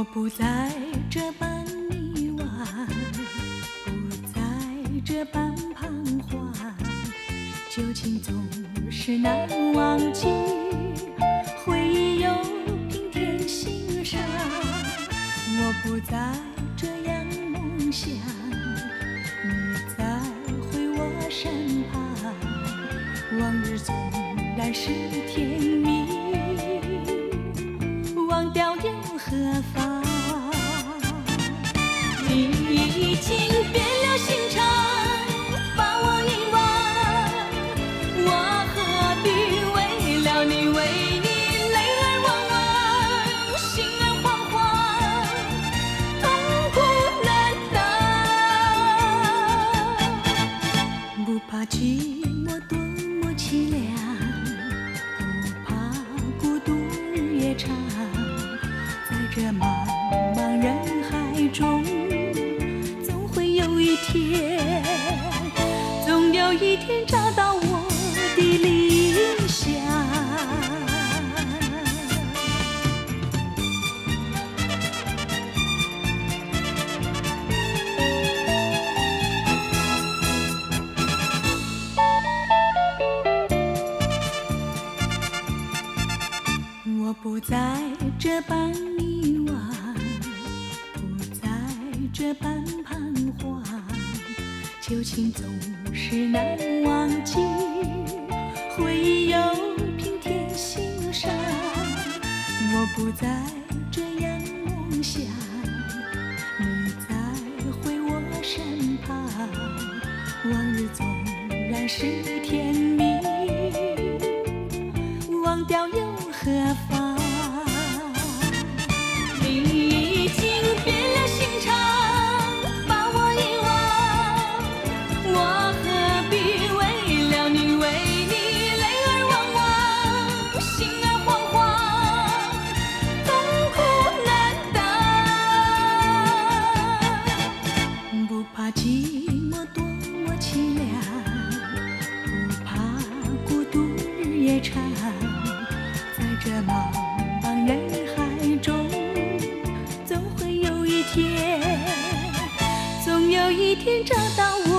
我不再这般迷惘，不再这般彷徨，旧情总是难忘记，回忆又平添心伤。我不再这样梦想，你在回我身旁，往日纵然是甜蜜，忘掉又何妨？这茫茫人海中，总会有一天，总有一天找到我的理想。我不再这般这般彷徨，旧情总是难忘记，回忆又平添心伤。我不再这样梦想，你再回我身旁，往日纵然是甜蜜。忘掉又何妨？茫茫人海中，总会有一天，总有一天找到。